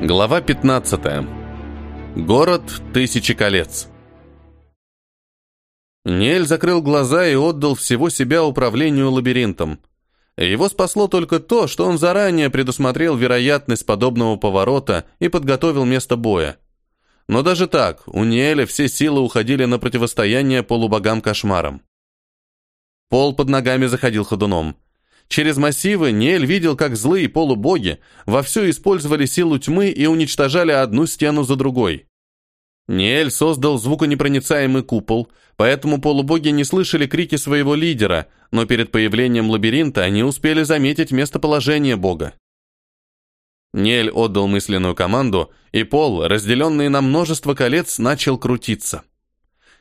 Глава 15. Город Тысячи колец. Нель закрыл глаза и отдал всего себя управлению лабиринтом. Его спасло только то, что он заранее предусмотрел вероятность подобного поворота и подготовил место боя. Но даже так, у Неэля все силы уходили на противостояние полубогам-кошмарам. Пол под ногами заходил ходуном. Через массивы Ниэль видел, как злые полубоги вовсю использовали силу тьмы и уничтожали одну стену за другой. Ниэль создал звуконепроницаемый купол, поэтому полубоги не слышали крики своего лидера, но перед появлением лабиринта они успели заметить местоположение бога. Ниэль отдал мысленную команду, и пол, разделенный на множество колец, начал крутиться.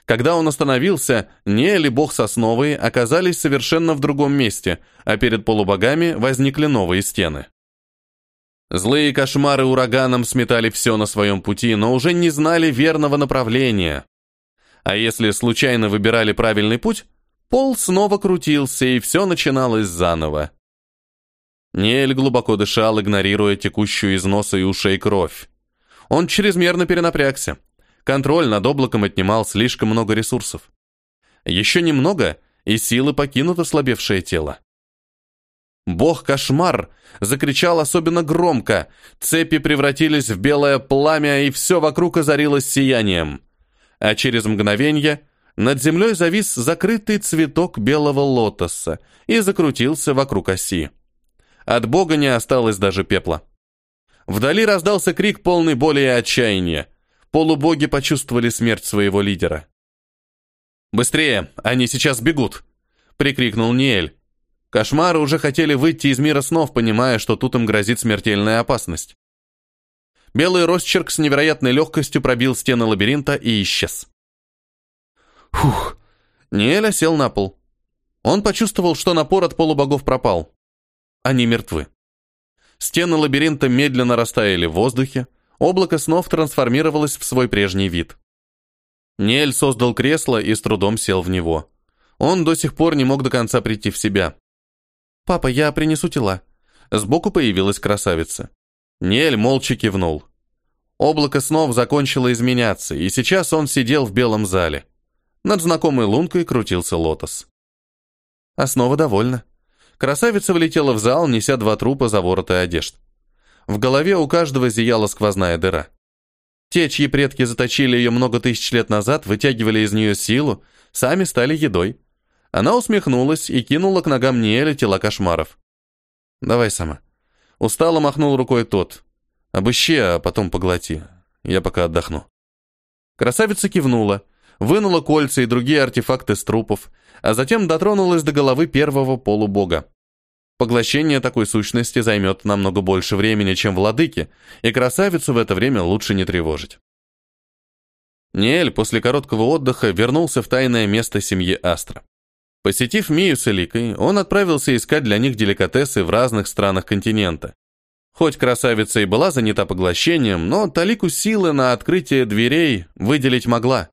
Когда он остановился, Ниэль и бог Сосновый оказались совершенно в другом месте, а перед полубогами возникли новые стены. Злые кошмары ураганом сметали все на своем пути, но уже не знали верного направления. А если случайно выбирали правильный путь, пол снова крутился, и все начиналось заново. Ниэль глубоко дышал, игнорируя текущую из носа и ушей кровь. Он чрезмерно перенапрягся. Контроль над облаком отнимал слишком много ресурсов. Еще немного, и силы покинут ослабевшее тело. Бог-кошмар закричал особенно громко. Цепи превратились в белое пламя, и все вокруг озарилось сиянием. А через мгновение над землей завис закрытый цветок белого лотоса и закрутился вокруг оси. От бога не осталось даже пепла. Вдали раздался крик полный боли и отчаяния. Полубоги почувствовали смерть своего лидера. «Быстрее! Они сейчас бегут!» — прикрикнул Ниэль. Кошмары уже хотели выйти из мира снов, понимая, что тут им грозит смертельная опасность. Белый росчерк с невероятной легкостью пробил стены лабиринта и исчез. Фух! Ниэль сел на пол. Он почувствовал, что напор от полубогов пропал. Они мертвы. Стены лабиринта медленно растаяли в воздухе, облако снов трансформировалось в свой прежний вид. Нель создал кресло и с трудом сел в него. Он до сих пор не мог до конца прийти в себя. «Папа, я принесу тела». Сбоку появилась красавица. Нель молча кивнул. Облако снов закончило изменяться, и сейчас он сидел в белом зале. Над знакомой лункой крутился лотос. Основа довольна. Красавица влетела в зал, неся два трупа за вороты одежд. В голове у каждого зияла сквозная дыра. Те, чьи предки заточили ее много тысяч лет назад, вытягивали из нее силу, сами стали едой. Она усмехнулась и кинула к ногам Ниэля тела кошмаров. «Давай сама». Устало махнул рукой тот. «Обыщи, а потом поглоти. Я пока отдохну». Красавица кивнула, вынула кольца и другие артефакты с трупов, а затем дотронулась до головы первого полубога. Поглощение такой сущности займет намного больше времени, чем владыки, и красавицу в это время лучше не тревожить. Ниэль после короткого отдыха вернулся в тайное место семьи Астра. Посетив Мию с Эликой, он отправился искать для них деликатесы в разных странах континента. Хоть красавица и была занята поглощением, но талику силы на открытие дверей выделить могла.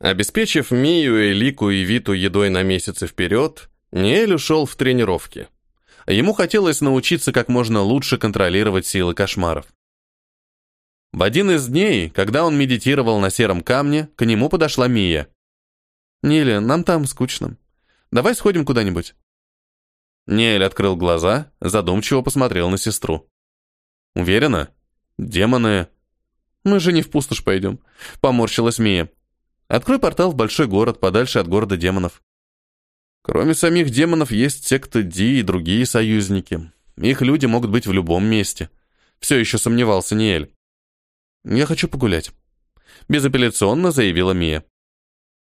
Обеспечив Мию, Элику и Виту едой на месяцы вперед, Ниэль ушел в тренировки. Ему хотелось научиться как можно лучше контролировать силы кошмаров. В один из дней, когда он медитировал на сером камне, к нему подошла Мия. «Ниля, нам там скучно. Давай сходим куда-нибудь». Ниэль открыл глаза, задумчиво посмотрел на сестру. «Уверена? Демоны...» «Мы же не в пустошь пойдем», — поморщилась Мия. «Открой портал в большой город, подальше от города демонов». Кроме самих демонов есть секта Ди и другие союзники. Их люди могут быть в любом месте. Все еще сомневался Ниэль. «Я хочу погулять», — безапелляционно заявила Мия.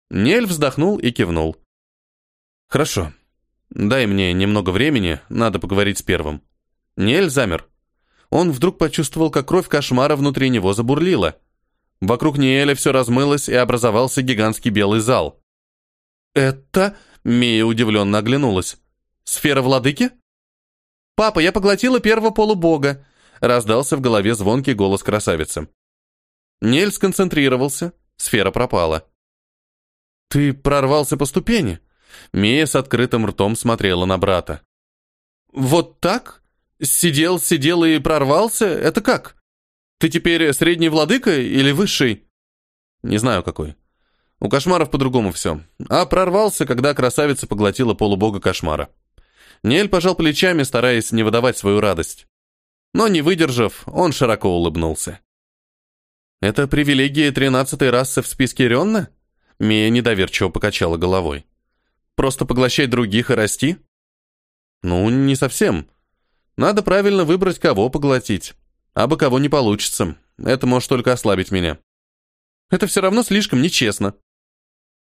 Ниэль вздохнул и кивнул. «Хорошо. Дай мне немного времени, надо поговорить с первым». Ниэль замер. Он вдруг почувствовал, как кровь кошмара внутри него забурлила. Вокруг Ниэля все размылось, и образовался гигантский белый зал. «Это...» Мия удивленно оглянулась. «Сфера владыки?» «Папа, я поглотила первого полубога!» Раздался в голове звонкий голос красавицы. Нель сконцентрировался, сфера пропала. «Ты прорвался по ступени?» Мия с открытым ртом смотрела на брата. «Вот так?» Сидел, сидел и прорвался? Это как? Ты теперь средний владыка или высший? Не знаю какой. У кошмаров по-другому все. А прорвался, когда красавица поглотила полубога кошмара. Нель пожал плечами, стараясь не выдавать свою радость. Но не выдержав, он широко улыбнулся. «Это привилегия тринадцатой расы в списке Ренна?» Мия недоверчиво покачала головой. «Просто поглощать других и расти?» «Ну, не совсем. Надо правильно выбрать, кого поглотить. А бы кого не получится. Это может только ослабить меня. Это все равно слишком нечестно».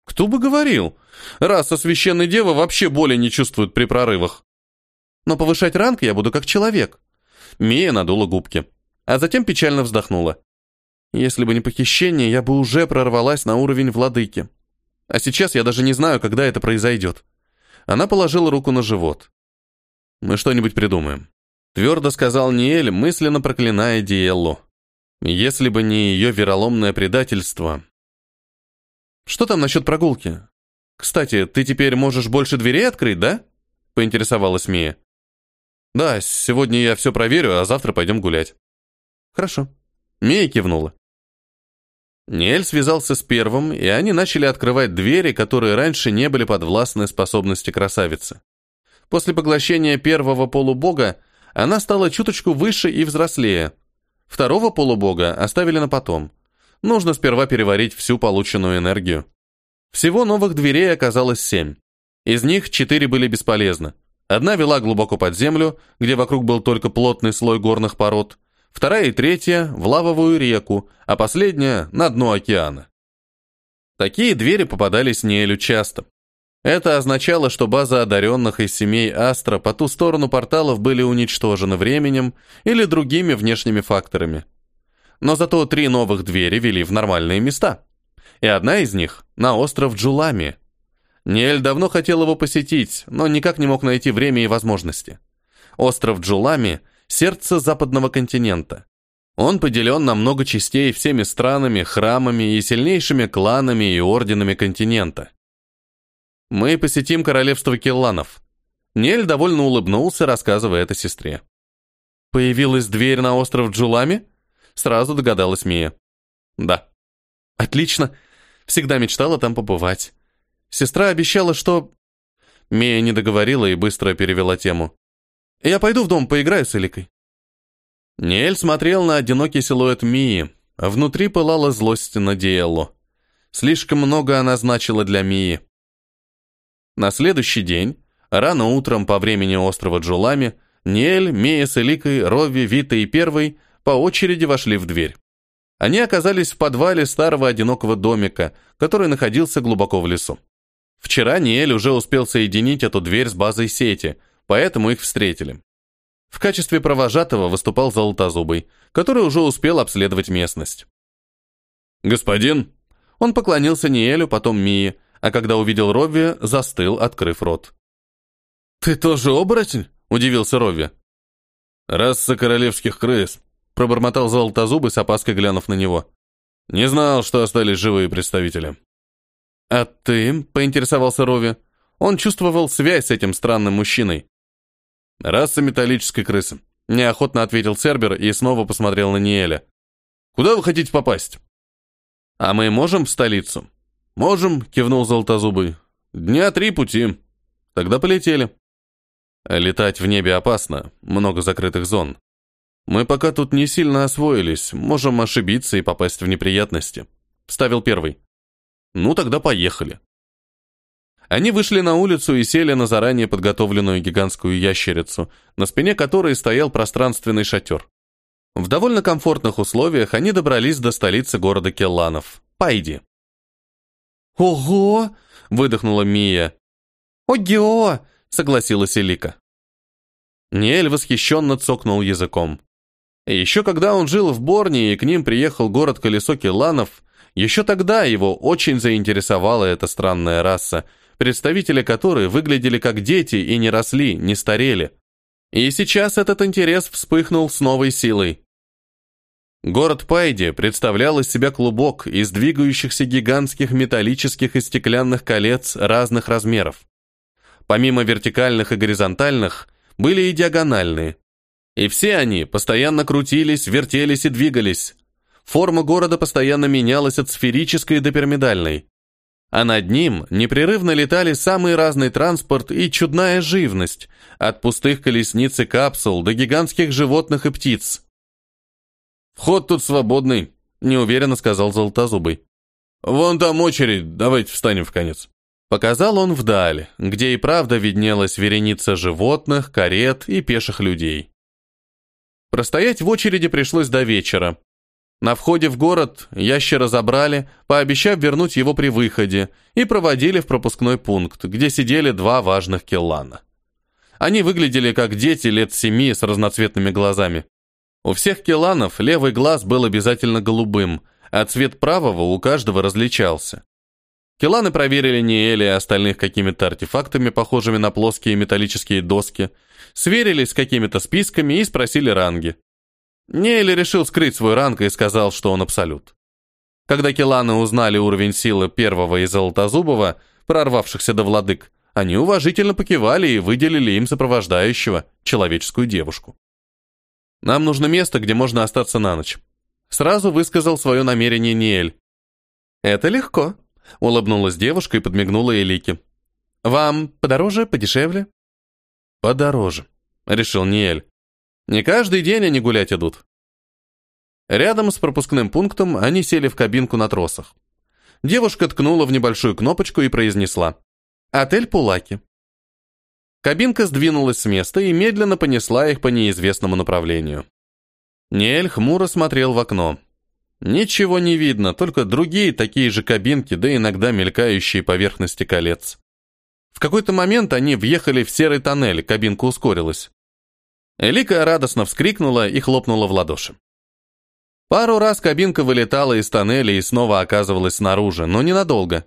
«Кто бы говорил? Раса священной девы вообще боли не чувствует при прорывах. Но повышать ранг я буду как человек». Мия надула губки, а затем печально вздохнула. Если бы не похищение, я бы уже прорвалась на уровень владыки. А сейчас я даже не знаю, когда это произойдет. Она положила руку на живот. Мы что-нибудь придумаем. Твердо сказал Ниэль, мысленно проклиная Диэллу. Если бы не ее вероломное предательство. Что там насчет прогулки? Кстати, ты теперь можешь больше дверей открыть, да? Поинтересовалась Мия. Да, сегодня я все проверю, а завтра пойдем гулять. Хорошо. Мия кивнула. Ниэль связался с первым, и они начали открывать двери, которые раньше не были подвластны способности красавицы. После поглощения первого полубога она стала чуточку выше и взрослее. Второго полубога оставили на потом. Нужно сперва переварить всю полученную энергию. Всего новых дверей оказалось семь. Из них четыре были бесполезны. Одна вела глубоко под землю, где вокруг был только плотный слой горных пород, вторая и третья – в лавовую реку, а последняя – на дно океана. Такие двери попадались Неэлю часто. Это означало, что база одаренных из семей Астра по ту сторону порталов были уничтожены временем или другими внешними факторами. Но зато три новых двери вели в нормальные места. И одна из них – на остров Джулами. Ниэль давно хотел его посетить, но никак не мог найти время и возможности. Остров Джулами – сердце западного континента. Он поделен на много частей всеми странами, храмами и сильнейшими кланами и орденами континента. Мы посетим королевство Келланов. Нель довольно улыбнулся, рассказывая это сестре. Появилась дверь на остров Джулами? Сразу догадалась Мия. Да. Отлично. Всегда мечтала там побывать. Сестра обещала, что... Мия не договорила и быстро перевела тему. Я пойду в дом, поиграю с Эликой. Ниэль смотрел на одинокий силуэт Мии, внутри пылала злость на Диэллу. Слишком много она значила для Мии. На следующий день, рано утром по времени острова Джулами, Ниэль, Мия с Эликой, Рови, Вита и Первый по очереди вошли в дверь. Они оказались в подвале старого одинокого домика, который находился глубоко в лесу. Вчера Ниэль уже успел соединить эту дверь с базой сети, поэтому их встретили. В качестве провожатого выступал Золотозубый, который уже успел обследовать местность. «Господин!» Он поклонился Ниэлю, потом Мии, а когда увидел Ровви, застыл, открыв рот. «Ты тоже оборотень?» – удивился Ровви. «Раса королевских крыс», – пробормотал Золотозубый с опаской глянув на него. «Не знал, что остались живые представители». «А ты?» – поинтересовался Рови. Он чувствовал связь с этим странным мужчиной. «Раса металлической крысы», – неохотно ответил Цербер и снова посмотрел на Ниэля. «Куда вы хотите попасть?» «А мы можем в столицу?» «Можем», — кивнул Золотозубый. «Дня три пути. Тогда полетели». «Летать в небе опасно, много закрытых зон. Мы пока тут не сильно освоились, можем ошибиться и попасть в неприятности», — вставил первый. «Ну, тогда поехали». Они вышли на улицу и сели на заранее подготовленную гигантскую ящерицу, на спине которой стоял пространственный шатер. В довольно комфортных условиях они добрались до столицы города Келланов, Пайди. «Ого!» — выдохнула Мия. «Ого!» — согласилась Элика. Ниэль восхищенно цокнул языком. Еще когда он жил в Борне и к ним приехал город Колесо Келланов, еще тогда его очень заинтересовала эта странная раса, представители которой выглядели как дети и не росли, не старели. И сейчас этот интерес вспыхнул с новой силой. Город Пайди представлял из себя клубок из двигающихся гигантских металлических и стеклянных колец разных размеров. Помимо вертикальных и горизонтальных, были и диагональные. И все они постоянно крутились, вертелись и двигались. Форма города постоянно менялась от сферической до пирамидальной. А над ним непрерывно летали самый разный транспорт и чудная живность, от пустых колесниц и капсул до гигантских животных и птиц. «Вход тут свободный», — неуверенно сказал Золотозубый. «Вон там очередь, давайте встанем в конец». Показал он вдаль, где и правда виднелась вереница животных, карет и пеших людей. Простоять в очереди пришлось до вечера. На входе в город ящера забрали, пообещав вернуть его при выходе, и проводили в пропускной пункт, где сидели два важных келлана. Они выглядели как дети лет семи с разноцветными глазами. У всех келланов левый глаз был обязательно голубым, а цвет правого у каждого различался. Келаны проверили Ниэля и остальных какими-то артефактами, похожими на плоские металлические доски, сверились с какими-то списками и спросили ранги. Ниэль решил скрыть свой ранг и сказал, что он абсолют. Когда Келаны узнали уровень силы первого из Золотозубова, прорвавшихся до владык, они уважительно покивали и выделили им сопровождающего, человеческую девушку. «Нам нужно место, где можно остаться на ночь», сразу высказал свое намерение Ниэль. «Это легко», — улыбнулась девушка и подмигнула Элике. «Вам подороже, подешевле?» «Подороже», — решил Ниэль. «Не каждый день они гулять идут». Рядом с пропускным пунктом они сели в кабинку на тросах. Девушка ткнула в небольшую кнопочку и произнесла «Отель Пулаки». Кабинка сдвинулась с места и медленно понесла их по неизвестному направлению. Ниэль хмуро смотрел в окно. Ничего не видно, только другие такие же кабинки, да иногда мелькающие поверхности колец. В какой-то момент они въехали в серый тоннель, кабинка ускорилась. Элика радостно вскрикнула и хлопнула в ладоши. Пару раз кабинка вылетала из тоннеля и снова оказывалась снаружи, но ненадолго.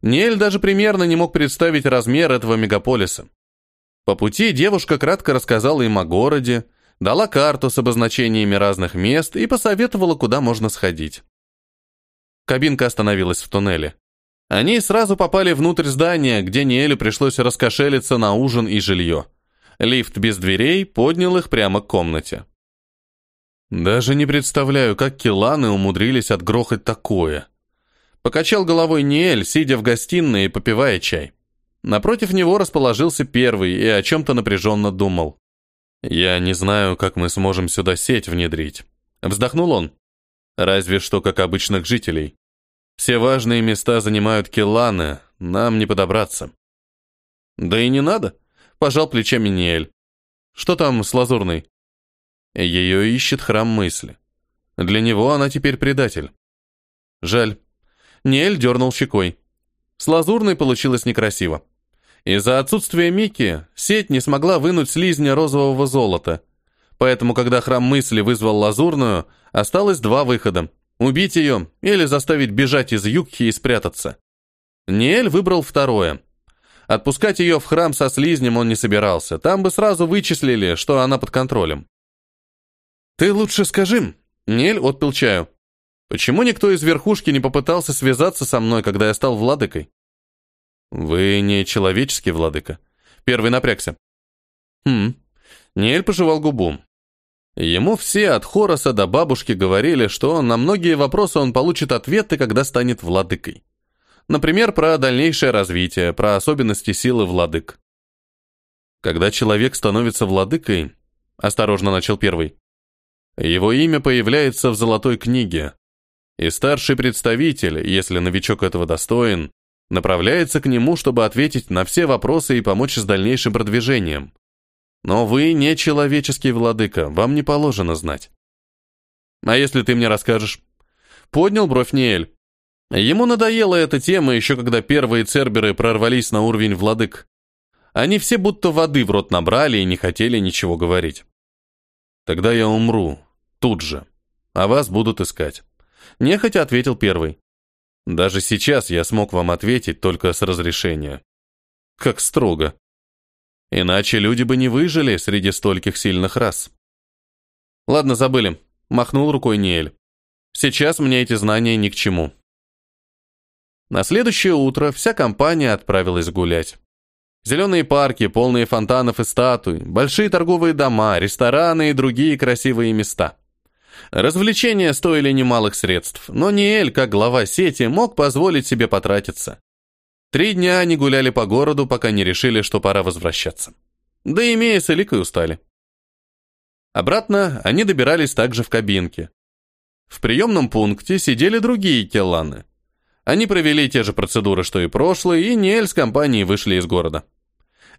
Ниэль даже примерно не мог представить размер этого мегаполиса. По пути девушка кратко рассказала им о городе, дала карту с обозначениями разных мест и посоветовала, куда можно сходить. Кабинка остановилась в туннеле. Они сразу попали внутрь здания, где Ниэлю пришлось раскошелиться на ужин и жилье. Лифт без дверей поднял их прямо к комнате. Даже не представляю, как киланы умудрились отгрохать такое. Покачал головой Ниэль, сидя в гостиной и попивая чай. Напротив него расположился первый и о чем-то напряженно думал. «Я не знаю, как мы сможем сюда сеть внедрить», — вздохнул он. «Разве что как обычных жителей. Все важные места занимают килланы, нам не подобраться». «Да и не надо», — пожал плечами Ниэль. «Что там с Лазурной?» Ее ищет храм мысли. Для него она теперь предатель. Жаль. Ниэль дернул щекой. С Лазурной получилось некрасиво. Из-за отсутствия Мики сеть не смогла вынуть слизня розового золота. Поэтому, когда храм мысли вызвал лазурную, осталось два выхода – убить ее или заставить бежать из Юкхи и спрятаться. Ниэль выбрал второе. Отпускать ее в храм со слизнем он не собирался, там бы сразу вычислили, что она под контролем. «Ты лучше скажи», – Ниэль отпил чаю. «Почему никто из верхушки не попытался связаться со мной, когда я стал владыкой?» «Вы не человеческий, владыка?» Первый напрягся. «Хм». Ниэль пожевал губу. Ему все от Хороса до бабушки говорили, что на многие вопросы он получит ответы, когда станет владыкой. Например, про дальнейшее развитие, про особенности силы владык. Когда человек становится владыкой, осторожно начал первый, его имя появляется в золотой книге, и старший представитель, если новичок этого достоин, направляется к нему, чтобы ответить на все вопросы и помочь с дальнейшим продвижением. Но вы не человеческий владыка, вам не положено знать. А если ты мне расскажешь? Поднял бровь Ниэль. Ему надоела эта тема еще когда первые церберы прорвались на уровень владык. Они все будто воды в рот набрали и не хотели ничего говорить. Тогда я умру, тут же, а вас будут искать. Нехотя ответил первый. Даже сейчас я смог вам ответить только с разрешения. Как строго. Иначе люди бы не выжили среди стольких сильных рас. Ладно, забыли. Махнул рукой Ниэль. Сейчас мне эти знания ни к чему. На следующее утро вся компания отправилась гулять. Зеленые парки, полные фонтанов и статуй, большие торговые дома, рестораны и другие красивые места. Развлечения стоили немалых средств, но Ниэль, как глава сети, мог позволить себе потратиться. Три дня они гуляли по городу, пока не решили, что пора возвращаться. Да и Мея с Эликой устали. Обратно они добирались также в кабинке. В приемном пункте сидели другие келланы. Они провели те же процедуры, что и прошлые, и Ниэль с компанией вышли из города.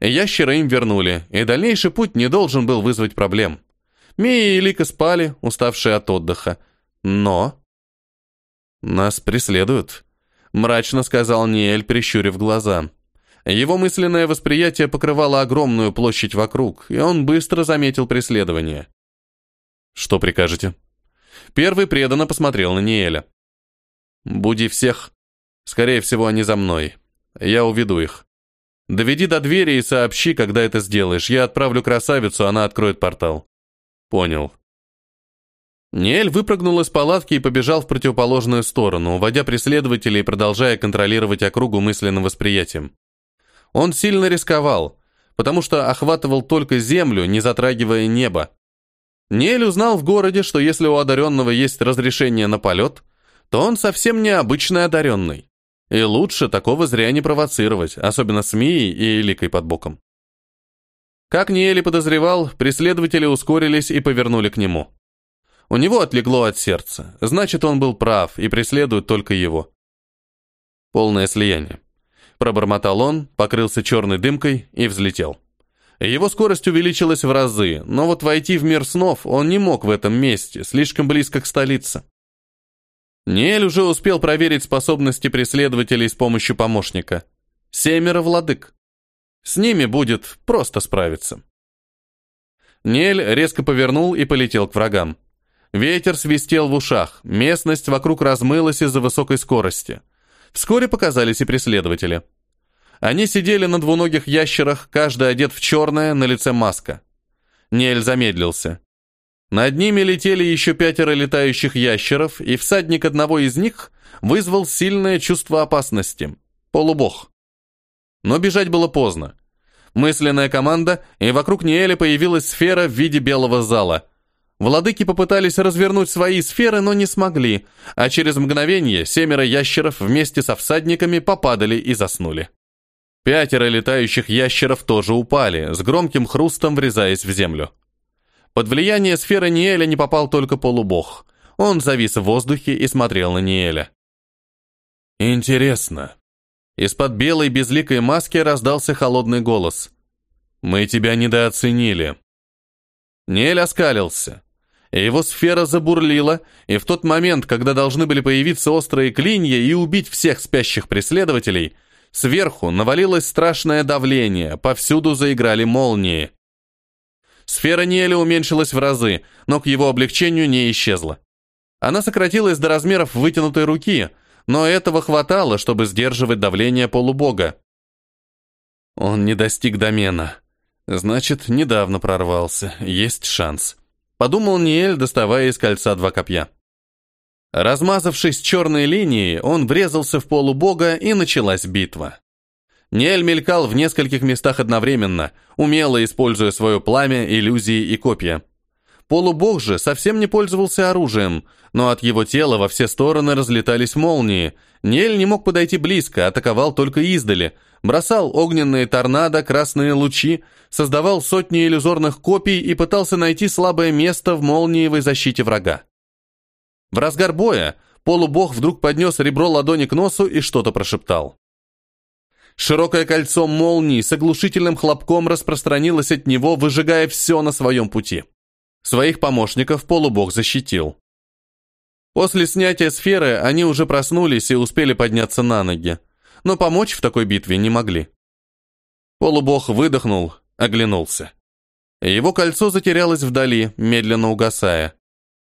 Ящера им вернули, и дальнейший путь не должен был вызвать проблем. Мия и Лика спали, уставшие от отдыха. Но... «Нас преследуют», — мрачно сказал Ниэль, прищурив глаза. Его мысленное восприятие покрывало огромную площадь вокруг, и он быстро заметил преследование. «Что прикажете?» Первый преданно посмотрел на Ниэля. «Буди всех. Скорее всего, они за мной. Я уведу их. Доведи до двери и сообщи, когда это сделаешь. Я отправлю красавицу, она откроет портал». «Понял». Ниэль выпрыгнул из палатки и побежал в противоположную сторону, уводя преследователей и продолжая контролировать округу мысленным восприятием. Он сильно рисковал, потому что охватывал только землю, не затрагивая небо. Ниэль узнал в городе, что если у одаренного есть разрешение на полет, то он совсем необычный одаренный. И лучше такого зря не провоцировать, особенно с Мией и Эликой под боком. Как Ниэли подозревал, преследователи ускорились и повернули к нему. У него отлегло от сердца, значит, он был прав и преследует только его. Полное слияние. Пробормотал он, покрылся черной дымкой и взлетел. Его скорость увеличилась в разы, но вот войти в мир снов он не мог в этом месте, слишком близко к столице. Ниэль уже успел проверить способности преследователей с помощью помощника. Семеро владык. С ними будет просто справиться. Ниэль резко повернул и полетел к врагам. Ветер свистел в ушах, местность вокруг размылась из-за высокой скорости. Вскоре показались и преследователи. Они сидели на двуногих ящерах, каждый одет в черное, на лице маска. Ниэль замедлился. Над ними летели еще пятеро летающих ящеров, и всадник одного из них вызвал сильное чувство опасности. Полубог. Но бежать было поздно. Мысленная команда, и вокруг Ниэля появилась сфера в виде белого зала. Владыки попытались развернуть свои сферы, но не смогли, а через мгновение семеро ящеров вместе со всадниками попадали и заснули. Пятеро летающих ящеров тоже упали, с громким хрустом врезаясь в землю. Под влияние сферы Ниэля не попал только полубог. Он завис в воздухе и смотрел на Ниэля. «Интересно». Из-под белой безликой маски раздался холодный голос. «Мы тебя недооценили». Ниэль оскалился. Его сфера забурлила, и в тот момент, когда должны были появиться острые клинья и убить всех спящих преследователей, сверху навалилось страшное давление, повсюду заиграли молнии. Сфера Ниэля уменьшилась в разы, но к его облегчению не исчезла. Она сократилась до размеров вытянутой руки, но этого хватало, чтобы сдерживать давление полубога. Он не достиг домена. Значит, недавно прорвался. Есть шанс. Подумал Ниэль, доставая из кольца два копья. Размазавшись черной линией, он врезался в полубога, и началась битва. Ниэль мелькал в нескольких местах одновременно, умело используя свое пламя, иллюзии и копья. Полубог же совсем не пользовался оружием, но от его тела во все стороны разлетались молнии. Ниэль не мог подойти близко, атаковал только издали, бросал огненные торнадо, красные лучи, создавал сотни иллюзорных копий и пытался найти слабое место в молниевой защите врага. В разгар боя полубог вдруг поднес ребро ладони к носу и что-то прошептал. Широкое кольцо молний с оглушительным хлопком распространилось от него, выжигая все на своем пути. Своих помощников полубог защитил. После снятия сферы они уже проснулись и успели подняться на ноги, но помочь в такой битве не могли. Полубог выдохнул, оглянулся. Его кольцо затерялось вдали, медленно угасая.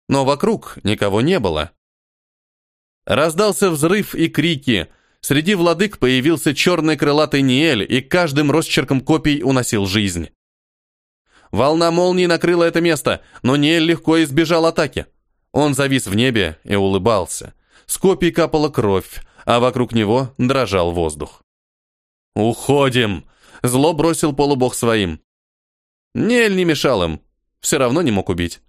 Но вокруг никого не было. Раздался взрыв и крики – Среди владык появился черный крылатый Ниэль и каждым росчерком копий уносил жизнь. Волна молнии накрыла это место, но Ниэль легко избежал атаки. Он завис в небе и улыбался. С копий капала кровь, а вокруг него дрожал воздух. «Уходим!» Зло бросил полубог своим. Нель не мешал им, все равно не мог убить.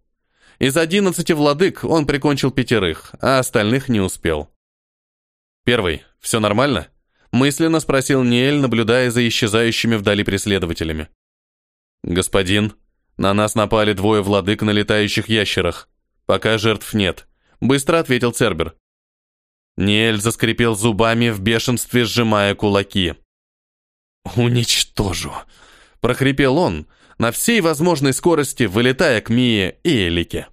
Из одиннадцати владык он прикончил пятерых, а остальных не успел. «Первый, все нормально?» мысленно спросил Ниэль, наблюдая за исчезающими вдали преследователями. «Господин, на нас напали двое владык на летающих ящерах. Пока жертв нет», — быстро ответил Цербер. Ниэль заскрипел зубами в бешенстве, сжимая кулаки. «Уничтожу!» — прохрипел он, на всей возможной скорости вылетая к Мие и Элике.